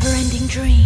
never-ending dream.